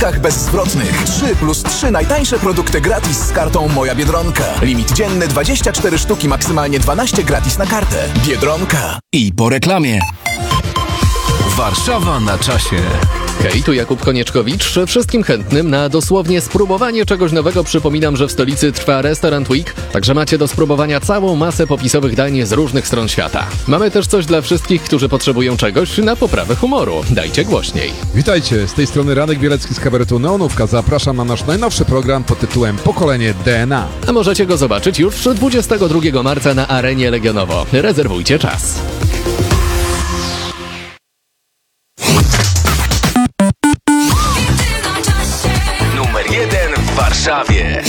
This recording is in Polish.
rachunkach bezzwrotnych. 3 plus 3 najtańsze produkty gratis z kartą Moja Biedronka. Limit dzienny 24 sztuki, maksymalnie 12 gratis na kartę. Biedronka. I po reklamie. Warszawa na czasie. Hej, tu Jakub Konieczkowicz. Wszystkim chętnym na dosłownie spróbowanie czegoś nowego przypominam, że w stolicy trwa Restaurant Week, także macie do spróbowania całą masę popisowych dań z różnych stron świata. Mamy też coś dla wszystkich, którzy potrzebują czegoś na poprawę humoru. Dajcie głośniej. Witajcie, z tej strony Ranek Bielecki z kabaretu Neonówka. Zapraszam na nasz najnowszy program pod tytułem Pokolenie DNA. A możecie go zobaczyć już 22 marca na arenie Legionowo. Rezerwujcie czas. Warszawie.